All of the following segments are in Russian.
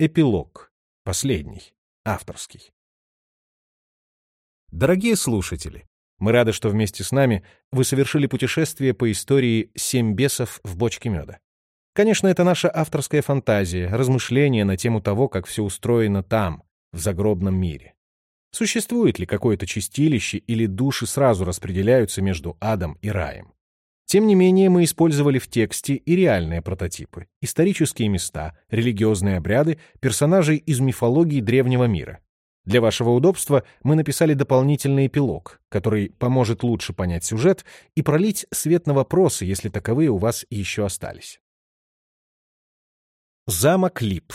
Эпилог. Последний. Авторский. Дорогие слушатели, мы рады, что вместе с нами вы совершили путешествие по истории «Семь бесов в бочке меда». Конечно, это наша авторская фантазия, размышления на тему того, как все устроено там, в загробном мире. Существует ли какое-то чистилище или души сразу распределяются между адом и раем? Тем не менее, мы использовали в тексте и реальные прототипы, исторические места, религиозные обряды, персонажей из мифологии древнего мира. Для вашего удобства мы написали дополнительный эпилог, который поможет лучше понять сюжет и пролить свет на вопросы, если таковые у вас еще остались. Замок Лип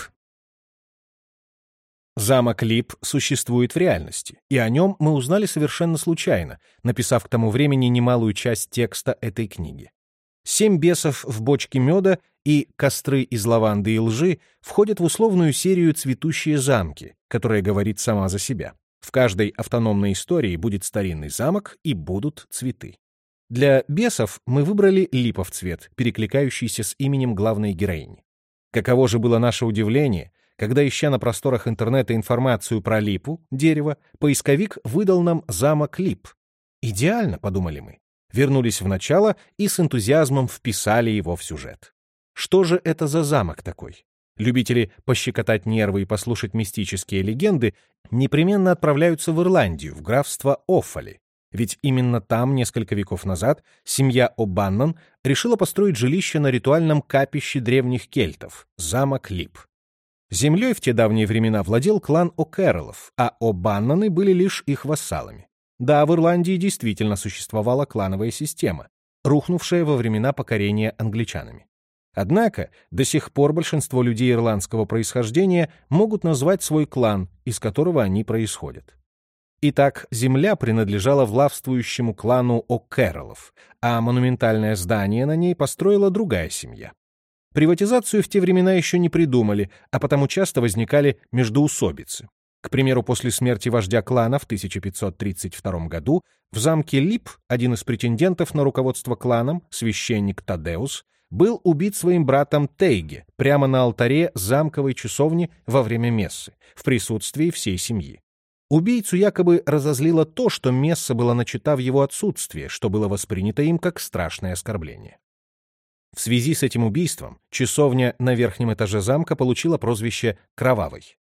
Замок Лип существует в реальности, и о нем мы узнали совершенно случайно, написав к тому времени немалую часть текста этой книги. «Семь бесов в бочке меда» и «Костры из лаванды и лжи» входят в условную серию «Цветущие замки», которая говорит сама за себя. В каждой автономной истории будет старинный замок и будут цветы. Для бесов мы выбрали липов цвет, перекликающийся с именем главной героини. Каково же было наше удивление, когда, ища на просторах интернета информацию про липу, дерево, поисковик выдал нам замок лип. «Идеально», — подумали мы. Вернулись в начало и с энтузиазмом вписали его в сюжет. Что же это за замок такой? Любители пощекотать нервы и послушать мистические легенды непременно отправляются в Ирландию, в графство Оффали. Ведь именно там несколько веков назад семья О'Баннон решила построить жилище на ритуальном капище древних кельтов — замок Лип. Землей в те давние времена владел клан О'Кэрроллов, а О'Банноны были лишь их вассалами. Да, в Ирландии действительно существовала клановая система, рухнувшая во времена покорения англичанами. Однако до сих пор большинство людей ирландского происхождения могут назвать свой клан, из которого они происходят. Итак, земля принадлежала влавствующему клану О'Кэрроллов, а монументальное здание на ней построила другая семья. Приватизацию в те времена еще не придумали, а потому часто возникали междоусобицы. К примеру, после смерти вождя клана в 1532 году в замке Лип один из претендентов на руководство кланом, священник Тадеус, был убит своим братом Тейге прямо на алтаре замковой часовни во время мессы, в присутствии всей семьи. Убийцу якобы разозлило то, что месса была начата в его отсутствие, что было воспринято им как страшное оскорбление. В связи с этим убийством часовня на верхнем этаже замка получила прозвище «Кровавой».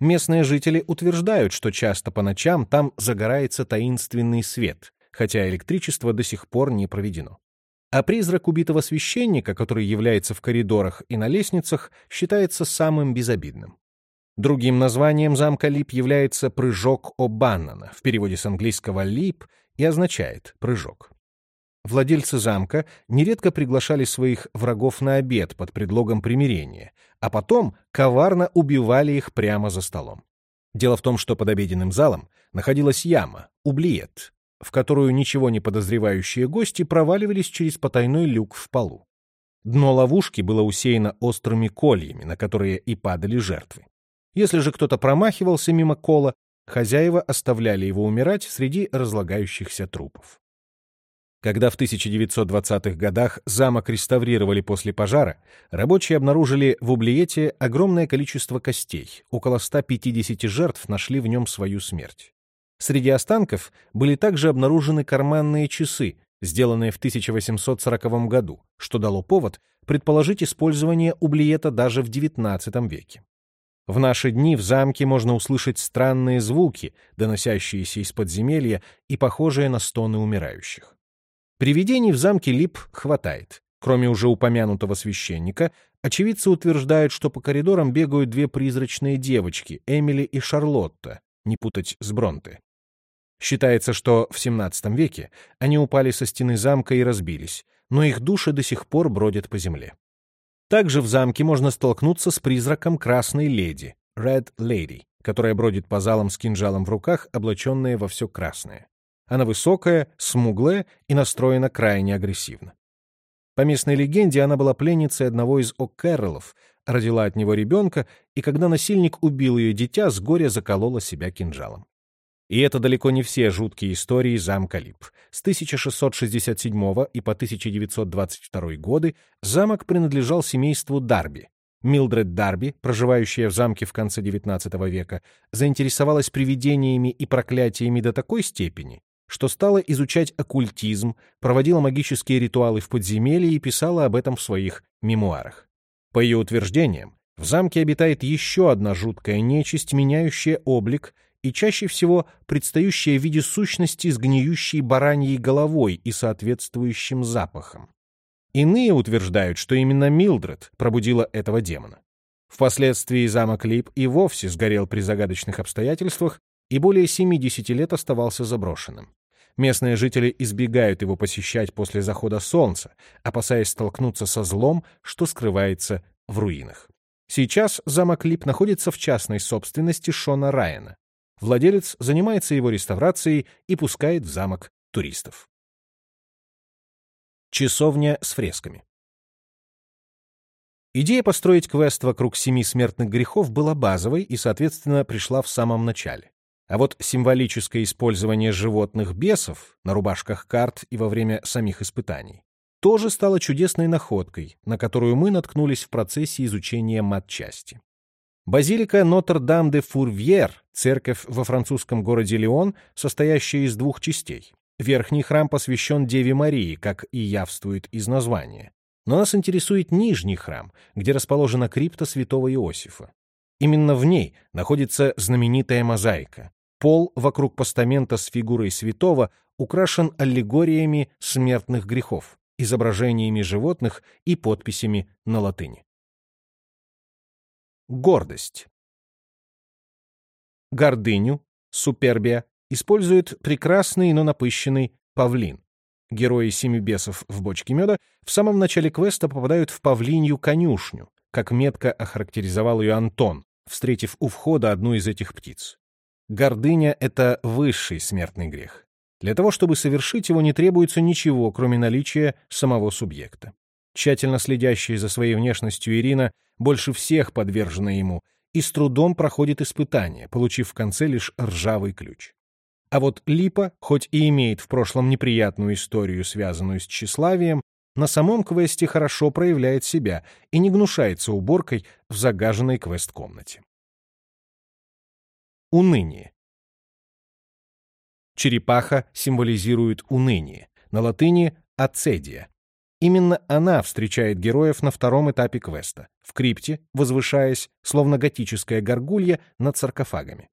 Местные жители утверждают, что часто по ночам там загорается таинственный свет, хотя электричество до сих пор не проведено. А призрак убитого священника, который является в коридорах и на лестницах, считается самым безобидным. Другим названием замка Лип является «прыжок О'Баннона», в переводе с английского «лип» и означает «прыжок». Владельцы замка нередко приглашали своих врагов на обед под предлогом примирения, а потом коварно убивали их прямо за столом. Дело в том, что под обеденным залом находилась яма, ублиет, в которую ничего не подозревающие гости проваливались через потайной люк в полу. Дно ловушки было усеяно острыми кольями, на которые и падали жертвы. Если же кто-то промахивался мимо кола, хозяева оставляли его умирать среди разлагающихся трупов. Когда в 1920-х годах замок реставрировали после пожара, рабочие обнаружили в Ублиете огромное количество костей, около 150 жертв нашли в нем свою смерть. Среди останков были также обнаружены карманные часы, сделанные в 1840 году, что дало повод предположить использование Ублиета даже в XIX веке. В наши дни в замке можно услышать странные звуки, доносящиеся из подземелья и похожие на стоны умирающих. Привидений в замке Лип хватает. Кроме уже упомянутого священника, очевидцы утверждают, что по коридорам бегают две призрачные девочки, Эмили и Шарлотта, не путать с Бронте. Считается, что в XVII веке они упали со стены замка и разбились, но их души до сих пор бродят по земле. Также в замке можно столкнуться с призраком Красной Леди, Red Lady, которая бродит по залам с кинжалом в руках, облаченная во все красное. Она высокая, смуглая и настроена крайне агрессивно. По местной легенде, она была пленницей одного из О'Кэрроллов, родила от него ребенка, и когда насильник убил ее дитя, с горя заколола себя кинжалом. И это далеко не все жуткие истории замка Лип. С 1667 и по 1922 годы замок принадлежал семейству Дарби. Милдред Дарби, проживающая в замке в конце XIX века, заинтересовалась привидениями и проклятиями до такой степени, что стала изучать оккультизм, проводила магические ритуалы в подземелье и писала об этом в своих мемуарах. По ее утверждениям, в замке обитает еще одна жуткая нечисть, меняющая облик и чаще всего предстающая в виде сущности с гниющей бараньей головой и соответствующим запахом. Иные утверждают, что именно Милдред пробудила этого демона. Впоследствии замок Лип и вовсе сгорел при загадочных обстоятельствах и более 70 лет оставался заброшенным. Местные жители избегают его посещать после захода солнца, опасаясь столкнуться со злом, что скрывается в руинах. Сейчас замок Лип находится в частной собственности Шона Райана. Владелец занимается его реставрацией и пускает в замок туристов. Часовня с фресками. Идея построить квест вокруг семи смертных грехов была базовой и, соответственно, пришла в самом начале. А вот символическое использование животных бесов на рубашках карт и во время самих испытаний тоже стало чудесной находкой, на которую мы наткнулись в процессе изучения матчасти. Базилика Нотр-Дам-де-Фурвьер, церковь во французском городе Лион, состоящая из двух частей. Верхний храм посвящен Деве Марии, как и явствует из названия. Но нас интересует нижний храм, где расположена крипта святого Иосифа. Именно в ней находится знаменитая мозаика. Пол вокруг постамента с фигурой святого украшен аллегориями смертных грехов, изображениями животных и подписями на латыни. Гордость. Гордыню, супербия, использует прекрасный, но напыщенный павлин. Герои семи бесов в бочке меда в самом начале квеста попадают в павлинью конюшню, как метко охарактеризовал ее Антон, встретив у входа одну из этих птиц. Гордыня — это высший смертный грех. Для того, чтобы совершить его, не требуется ничего, кроме наличия самого субъекта. Тщательно следящая за своей внешностью Ирина больше всех подвержена ему и с трудом проходит испытание, получив в конце лишь ржавый ключ. А вот Липа, хоть и имеет в прошлом неприятную историю, связанную с тщеславием, на самом квесте хорошо проявляет себя и не гнушается уборкой в загаженной квест-комнате. Уныние. Черепаха символизирует уныние, на латыни — ацедия, Именно она встречает героев на втором этапе квеста, в крипте, возвышаясь, словно готическая горгулья, над саркофагами.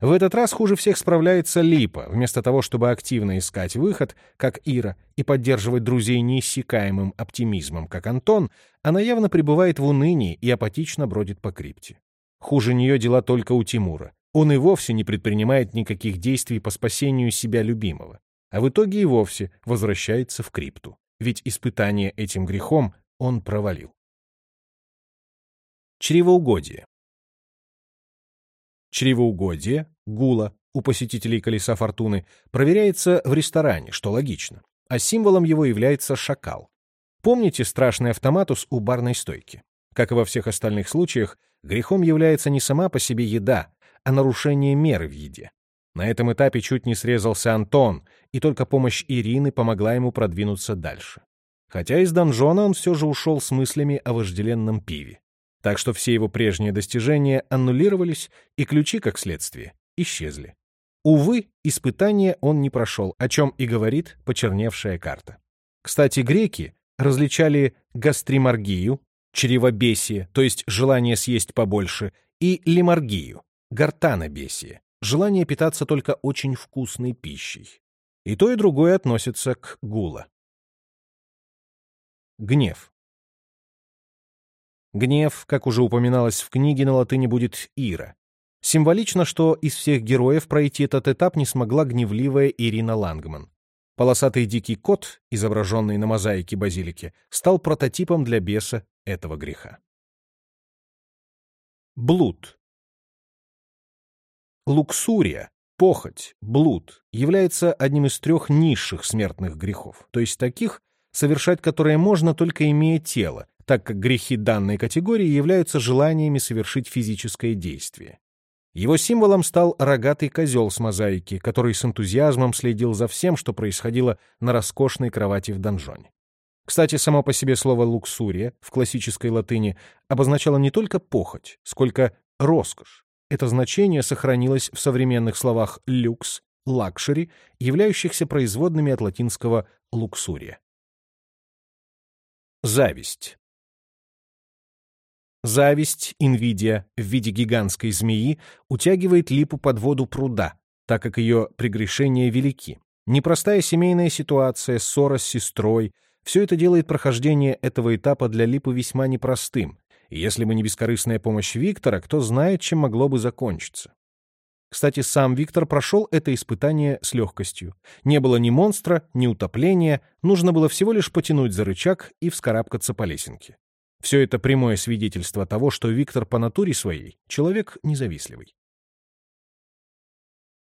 В этот раз хуже всех справляется Липа. Вместо того, чтобы активно искать выход, как Ира, и поддерживать друзей неиссякаемым оптимизмом, как Антон, она явно пребывает в унынии и апатично бродит по крипте. Хуже нее дела только у Тимура. Он и вовсе не предпринимает никаких действий по спасению себя любимого, а в итоге и вовсе возвращается в крипту ведь испытание этим грехом он провалил. Чревоугодие. Чревоугодие, гула, у посетителей колеса фортуны, проверяется в ресторане, что логично, а символом его является шакал. Помните страшный автоматус у барной стойки? Как и во всех остальных случаях, грехом является не сама по себе еда, а нарушение меры в еде. На этом этапе чуть не срезался Антон, и только помощь Ирины помогла ему продвинуться дальше. Хотя из донжона он все же ушел с мыслями о вожделенном пиве. Так что все его прежние достижения аннулировались, и ключи, как следствие, исчезли. Увы, испытания он не прошел, о чем и говорит почерневшая карта. Кстати, греки различали гастримаргию, чревобесие, то есть желание съесть побольше, и лимаргию, гортанобесие, желание питаться только очень вкусной пищей. И то, и другое относится к гула. Гнев. Гнев, как уже упоминалось в книге, на латыни будет «ира». Символично, что из всех героев пройти этот этап не смогла гневливая Ирина Лангман. Полосатый дикий кот, изображенный на мозаике базилики, стал прототипом для беса этого греха. Блуд. Луксурия, похоть, блуд является одним из трех низших смертных грехов, то есть таких, совершать которые можно только имея тело, так как грехи данной категории являются желаниями совершить физическое действие. Его символом стал рогатый козел с мозаики, который с энтузиазмом следил за всем, что происходило на роскошной кровати в донжоне. Кстати, само по себе слово «luxuria» в классической латыни обозначало не только похоть, сколько роскошь. Это значение сохранилось в современных словах «люкс», «luxury», являющихся производными от латинского «luxuria». Зависть. Зависть, инвидия, в виде гигантской змеи утягивает липу под воду пруда, так как ее прегрешения велики. Непростая семейная ситуация, ссора с сестрой — все это делает прохождение этого этапа для липы весьма непростым, если бы не бескорыстная помощь Виктора, кто знает, чем могло бы закончиться. Кстати, сам Виктор прошел это испытание с легкостью. Не было ни монстра, ни утопления, нужно было всего лишь потянуть за рычаг и вскарабкаться по лесенке. Все это прямое свидетельство того, что Виктор по натуре своей человек независливый.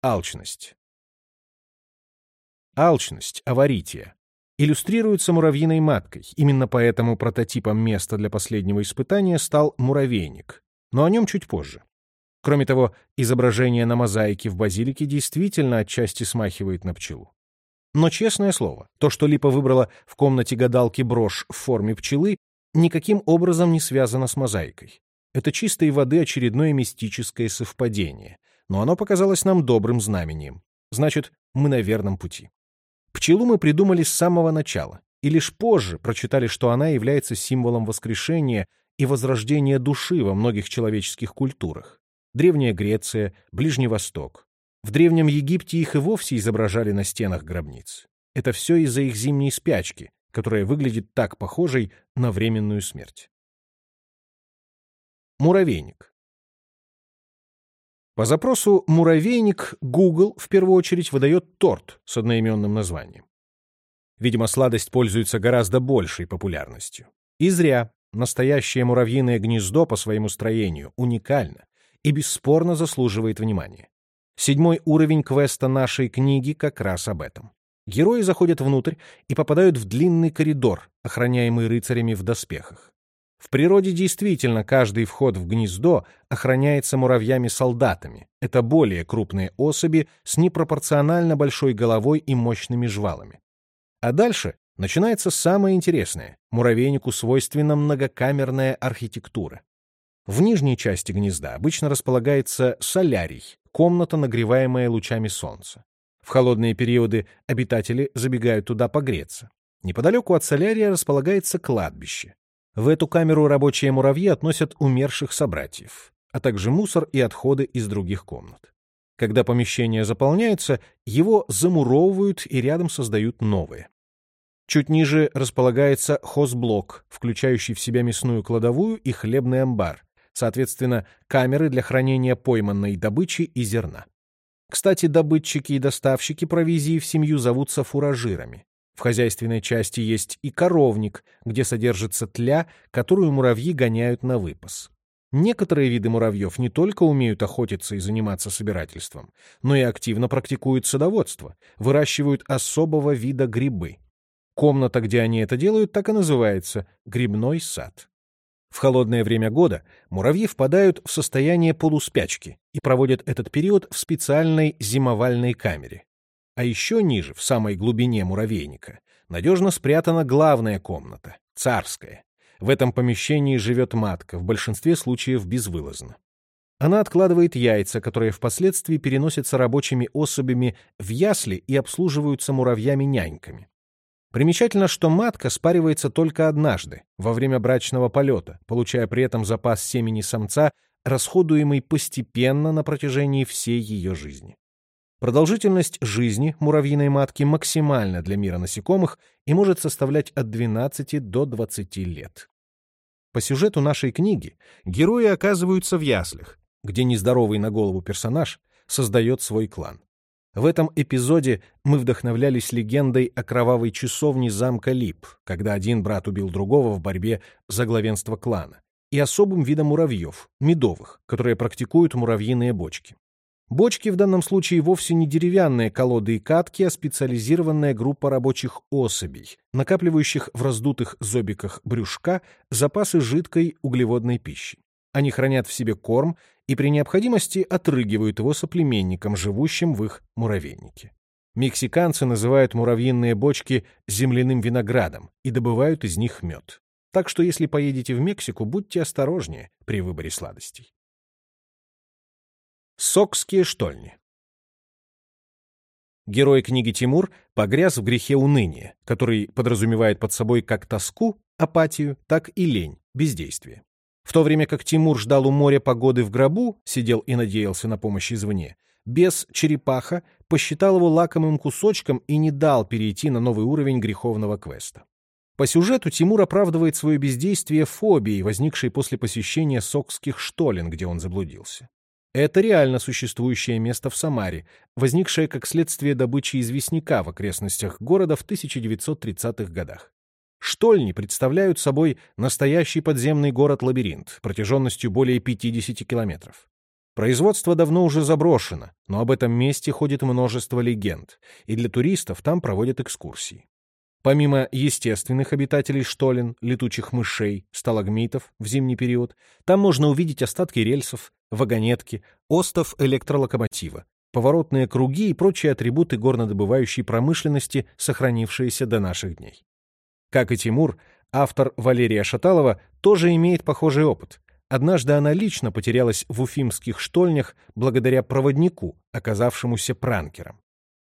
Алчность. Алчность, аварития, иллюстрируется муравьиной маткой. Именно поэтому прототипом места для последнего испытания стал муравейник. Но о нем чуть позже. Кроме того, изображение на мозаике в базилике действительно отчасти смахивает на пчелу. Но, честное слово, то, что Липа выбрала в комнате гадалки брошь в форме пчелы, никаким образом не связано с мозаикой. Это чистой воды очередное мистическое совпадение, но оно показалось нам добрым знамением. Значит, мы на верном пути. Пчелу мы придумали с самого начала, и лишь позже прочитали, что она является символом воскрешения и возрождения души во многих человеческих культурах. Древняя Греция, Ближний Восток. В Древнем Египте их и вовсе изображали на стенах гробниц. Это все из-за их зимней спячки, которая выглядит так похожей на временную смерть. Муравейник. По запросу «муравейник» Google в первую очередь выдает торт с одноименным названием. Видимо, сладость пользуется гораздо большей популярностью. И зря. Настоящее муравьиное гнездо по своему строению уникально и бесспорно заслуживает внимания. Седьмой уровень квеста нашей книги как раз об этом. Герои заходят внутрь и попадают в длинный коридор, охраняемый рыцарями в доспехах. В природе действительно каждый вход в гнездо охраняется муравьями-солдатами. Это более крупные особи с непропорционально большой головой и мощными жвалами. А дальше начинается самое интересное. Муравейнику свойственна многокамерная архитектура. В нижней части гнезда обычно располагается солярий, комната, нагреваемая лучами солнца. В холодные периоды обитатели забегают туда погреться. Неподалеку от солярия располагается кладбище. В эту камеру рабочие муравьи относят умерших собратьев, а также мусор и отходы из других комнат. Когда помещение заполняется, его замуровывают и рядом создают новые. Чуть ниже располагается хозблок, включающий в себя мясную кладовую и хлебный амбар, соответственно, камеры для хранения пойманной добычи и зерна. Кстати, добытчики и доставщики провизии в семью зовутся фуражирами. В хозяйственной части есть и коровник, где содержится тля, которую муравьи гоняют на выпас. Некоторые виды муравьев не только умеют охотиться и заниматься собирательством, но и активно практикуют садоводство, выращивают особого вида грибы. Комната, где они это делают, так и называется — грибной сад. В холодное время года муравьи впадают в состояние полуспячки и проводят этот период в специальной зимовальной камере. А еще ниже, в самой глубине муравейника, надежно спрятана главная комната, царская. В этом помещении живет матка, в большинстве случаев безвылазно. Она откладывает яйца, которые впоследствии переносятся рабочими особями в ясли и обслуживаются муравьями-няньками. Примечательно, что матка спаривается только однажды, во время брачного полета, получая при этом запас семени самца, расходуемый постепенно на протяжении всей ее жизни. Продолжительность жизни муравьиной матки максимальна для мира насекомых и может составлять от 12 до 20 лет. По сюжету нашей книги герои оказываются в яслях, где нездоровый на голову персонаж создает свой клан. В этом эпизоде мы вдохновлялись легендой о кровавой часовне замка Лип, когда один брат убил другого в борьбе за главенство клана, и особым видом муравьев, медовых, которые практикуют муравьиные бочки. Бочки в данном случае вовсе не деревянные колоды и катки, а специализированная группа рабочих особей, накапливающих в раздутых зобиках брюшка запасы жидкой углеводной пищи. Они хранят в себе корм и при необходимости отрыгивают его соплеменникам, живущим в их муравейнике. Мексиканцы называют муравьиные бочки земляным виноградом и добывают из них мед. Так что если поедете в Мексику, будьте осторожнее при выборе сладостей. Сокские штольни Герой книги Тимур погряз в грехе уныния, который подразумевает под собой как тоску, апатию, так и лень, бездействие. В то время как Тимур ждал у моря погоды в гробу, сидел и надеялся на помощь извне, бес черепаха посчитал его лакомым кусочком и не дал перейти на новый уровень греховного квеста. По сюжету Тимур оправдывает свое бездействие фобией, возникшей после посещения сокских штолен, где он заблудился. Это реально существующее место в Самаре, возникшее как следствие добычи известняка в окрестностях города в 1930-х годах. Штольни представляют собой настоящий подземный город-лабиринт протяженностью более 50 километров. Производство давно уже заброшено, но об этом месте ходит множество легенд, и для туристов там проводят экскурсии. Помимо естественных обитателей штолен, летучих мышей, сталагмитов в зимний период, там можно увидеть остатки рельсов, вагонетки, остов электролокомотива, поворотные круги и прочие атрибуты горнодобывающей промышленности, сохранившиеся до наших дней. Как и Тимур, автор Валерия Шаталова тоже имеет похожий опыт. Однажды она лично потерялась в уфимских штольнях благодаря проводнику, оказавшемуся пранкером.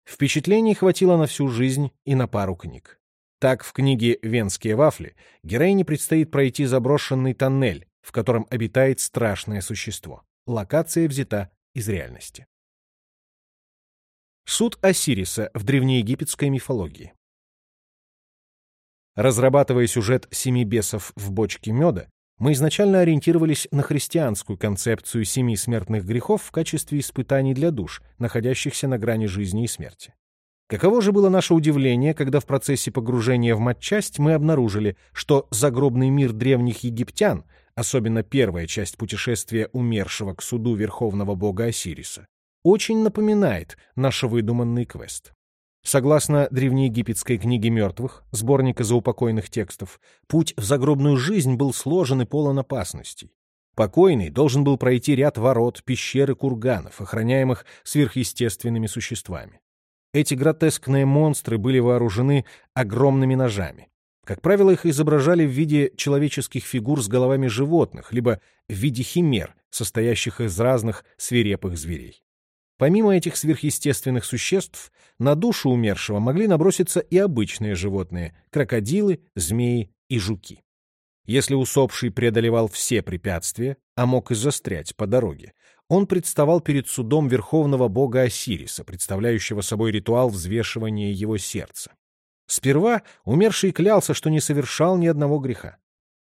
Впечатлений хватило на всю жизнь и на пару книг. Так, в книге «Венские вафли» героине предстоит пройти заброшенный тоннель, в котором обитает страшное существо. Локация взята из реальности. Суд Осириса в древнеегипетской мифологии. Разрабатывая сюжет «Семи бесов в бочке меда», мы изначально ориентировались на христианскую концепцию семи смертных грехов в качестве испытаний для душ, находящихся на грани жизни и смерти. Каково же было наше удивление, когда в процессе погружения в матчасть мы обнаружили, что загробный мир древних египтян, особенно первая часть путешествия умершего к суду верховного бога Осириса, очень напоминает наш выдуманный квест. Согласно древнеегипетской книге мертвых, сборника заупокойных текстов, путь в загробную жизнь был сложен и полон опасностей. Покойный должен был пройти ряд ворот, пещер и курганов, охраняемых сверхъестественными существами. Эти гротескные монстры были вооружены огромными ножами. Как правило, их изображали в виде человеческих фигур с головами животных, либо в виде химер, состоящих из разных свирепых зверей. Помимо этих сверхъестественных существ, на душу умершего могли наброситься и обычные животные — крокодилы, змеи и жуки. Если усопший преодолевал все препятствия, а мог и застрять по дороге, он представал перед судом верховного бога Осириса, представляющего собой ритуал взвешивания его сердца. Сперва умерший клялся, что не совершал ни одного греха.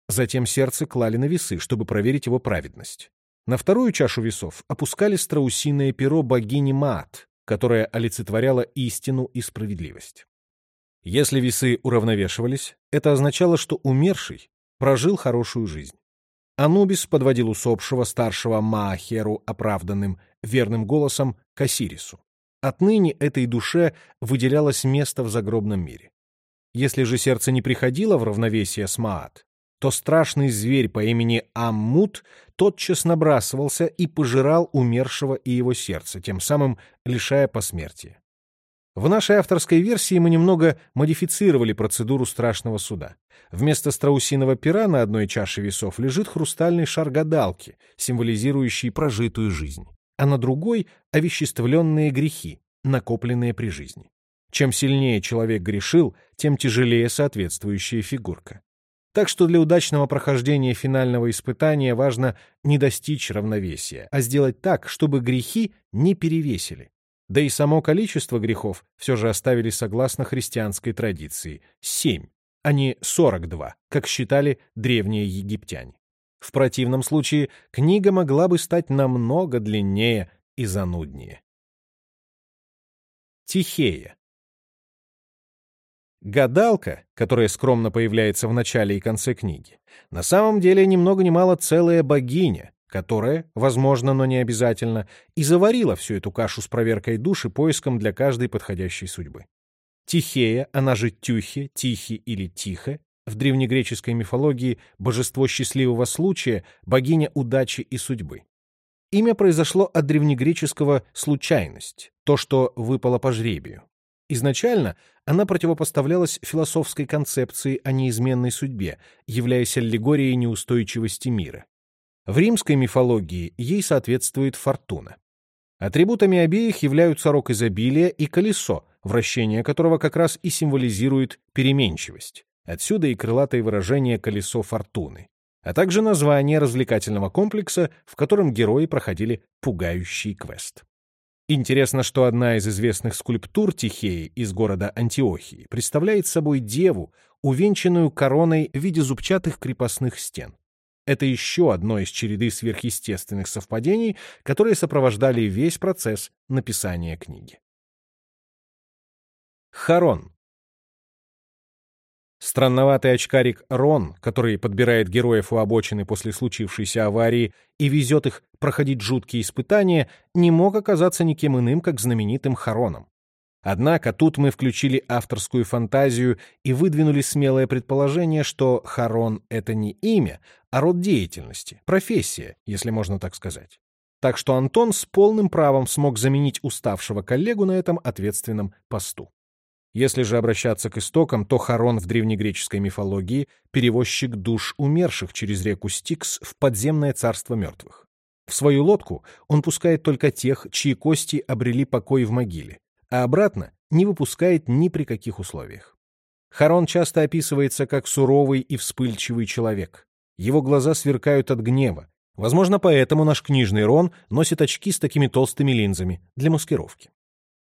Затем сердце клали на весы, чтобы проверить его праведность. На вторую чашу весов опускали страусиное перо богини Маат, которая олицетворяла истину и справедливость. Если весы уравновешивались, это означало, что умерший прожил хорошую жизнь. Анубис подводил усопшего старшего Маахеру оправданным, верным голосом к Осирису. Отныне этой душе выделялось место в загробном мире. Если же сердце не приходило в равновесие с Маат, то страшный зверь по имени Аммут тотчас набрасывался и пожирал умершего и его сердце, тем самым лишая посмертия. В нашей авторской версии мы немного модифицировали процедуру страшного суда. Вместо страусиного пера на одной чаше весов лежит хрустальный шар гадалки, символизирующий прожитую жизнь, а на другой — овеществленные грехи, накопленные при жизни. Чем сильнее человек грешил, тем тяжелее соответствующая фигурка. Так что для удачного прохождения финального испытания важно не достичь равновесия, а сделать так, чтобы грехи не перевесили. Да и само количество грехов все же оставили согласно христианской традиции — семь, а не сорок два, как считали древние египтяне. В противном случае книга могла бы стать намного длиннее и зануднее. Тихея Гадалка, которая скромно появляется в начале и конце книги, на самом деле ни много ни мало целая богиня, которая, возможно, но не обязательно, и заварила всю эту кашу с проверкой души поиском для каждой подходящей судьбы. Тихея, она же Тюхе, Тихи или Тихе, в древнегреческой мифологии божество счастливого случая, богиня удачи и судьбы. Имя произошло от древнегреческого «случайность», то, что выпало по жребию. Изначально она противопоставлялась философской концепции о неизменной судьбе, являясь аллегорией неустойчивости мира. В римской мифологии ей соответствует фортуна. Атрибутами обеих являются рок изобилия и колесо, вращение которого как раз и символизирует переменчивость. Отсюда и крылатое выражение «колесо фортуны», а также название развлекательного комплекса, в котором герои проходили пугающий квест. Интересно, что одна из известных скульптур Тихеи из города Антиохии представляет собой деву, увенчанную короной в виде зубчатых крепостных стен. Это еще одно из череды сверхъестественных совпадений, которые сопровождали весь процесс написания книги. Харон Странноватый очкарик Рон, который подбирает героев у обочины после случившейся аварии и везет их проходить жуткие испытания, не мог оказаться никем иным, как знаменитым Хароном. Однако тут мы включили авторскую фантазию и выдвинули смелое предположение, что Харон — это не имя, а род деятельности, профессия, если можно так сказать. Так что Антон с полным правом смог заменить уставшего коллегу на этом ответственном посту. Если же обращаться к истокам, то Харон в древнегреческой мифологии — перевозчик душ умерших через реку Стикс в подземное царство мертвых. В свою лодку он пускает только тех, чьи кости обрели покой в могиле, а обратно не выпускает ни при каких условиях. Харон часто описывается как суровый и вспыльчивый человек. Его глаза сверкают от гнева. Возможно, поэтому наш книжный Рон носит очки с такими толстыми линзами для маскировки.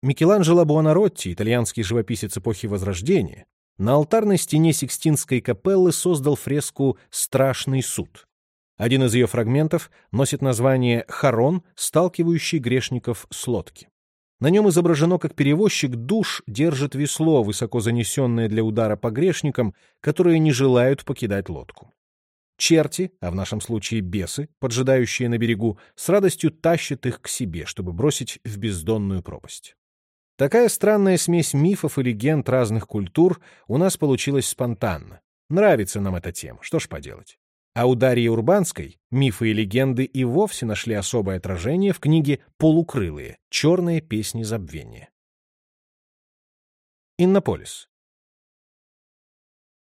Микеланджело Буонаротти, итальянский живописец эпохи Возрождения, на алтарной стене Сикстинской капеллы создал фреску «Страшный суд». Один из ее фрагментов носит название «Харон, сталкивающий грешников с лодки». На нем изображено, как перевозчик душ держит весло, высоко занесенное для удара по грешникам, которые не желают покидать лодку. Черти, а в нашем случае бесы, поджидающие на берегу, с радостью тащат их к себе, чтобы бросить в бездонную пропасть. Такая странная смесь мифов и легенд разных культур у нас получилась спонтанно. Нравится нам эта тема, что ж поделать. А у Дарьи Урбанской мифы и легенды и вовсе нашли особое отражение в книге «Полукрылые. Черные песни забвения». Иннополис.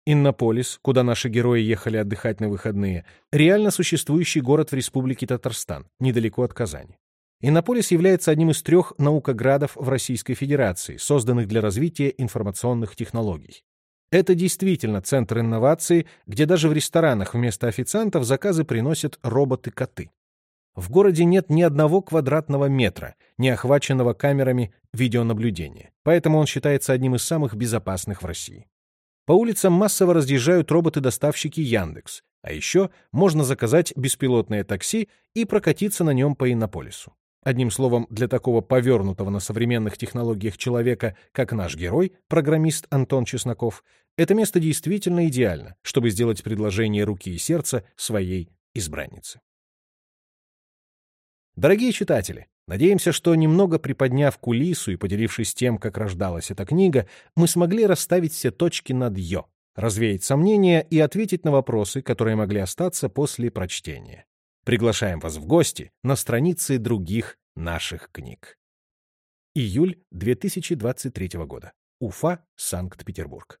Иннополис, куда наши герои ехали отдыхать на выходные, реально существующий город в Республике Татарстан, недалеко от Казани. Иннополис является одним из трех наукоградов в Российской Федерации, созданных для развития информационных технологий. Это действительно центр инноваций, где даже в ресторанах вместо официантов заказы приносят роботы-коты. В городе нет ни одного квадратного метра, не охваченного камерами видеонаблюдения, поэтому он считается одним из самых безопасных в России. По улицам массово разъезжают роботы-доставщики Яндекс, а еще можно заказать беспилотное такси и прокатиться на нем по Иннополису. Одним словом, для такого повернутого на современных технологиях человека, как наш герой, программист Антон Чесноков, это место действительно идеально, чтобы сделать предложение руки и сердца своей избраннице. Дорогие читатели, надеемся, что немного приподняв кулису и поделившись тем, как рождалась эта книга, мы смогли расставить все точки над «ё», развеять сомнения и ответить на вопросы, которые могли остаться после прочтения. Приглашаем вас в гости на страницы других наших книг. Июль 2023 года. Уфа, Санкт-Петербург.